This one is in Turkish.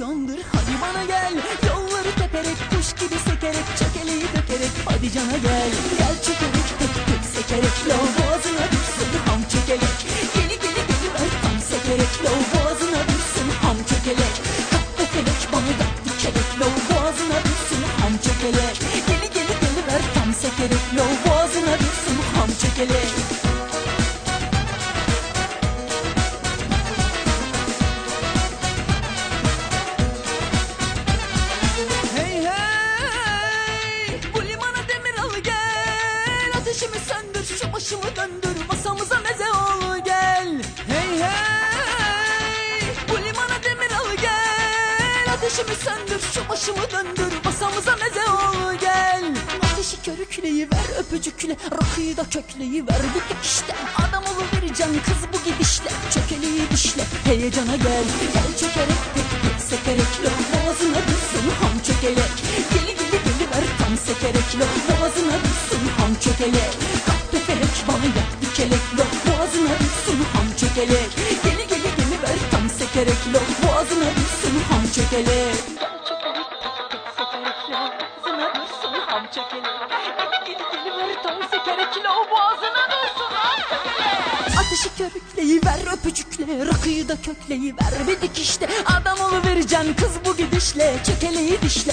uyandır hadi bana gel. Yolları teperek kuş gibi sekerek çökeleyi dökerek. Hadi cana gel. Gel çökerek tek tek sekerek. Lav boğazına düşsün ham çökelek Geli geli geli ver tam sekerek. Lav boğazına düşsün ham çökelek Kapta felek bana yap dikerek. Lav boğazına düşsün ham çökelek Geli geli geli ver tam sekerek. Lav boğazına Ateşimi söndür şu başımı döndür. Masamıza meze ol gel? Ateşi körükleyi ver öpücükle. Rakıyı da kökleyi ver. Bu dikişte Adam vereceksin kız bu gidişle. Çökeleyi dişle heyecana gel. Gel çökerek tek tek sekerek lo. Boğazına düşsün ham çökelek Geli geli geli ver tam sekerek lo. Boğazına düşsün ham çökelek Kahpe felek bana yap dikelek lo. Boğazına düşsün ham çökelek Geli geli geli ver tam sekerek lo Lo Boğazına düşsün ham çökelek Ateşi körükleyi ver öpücükle Rakıyı da kökleyi ver bir dikişte Adam vereceksin kız bu gidişle. Çekeleyi dişle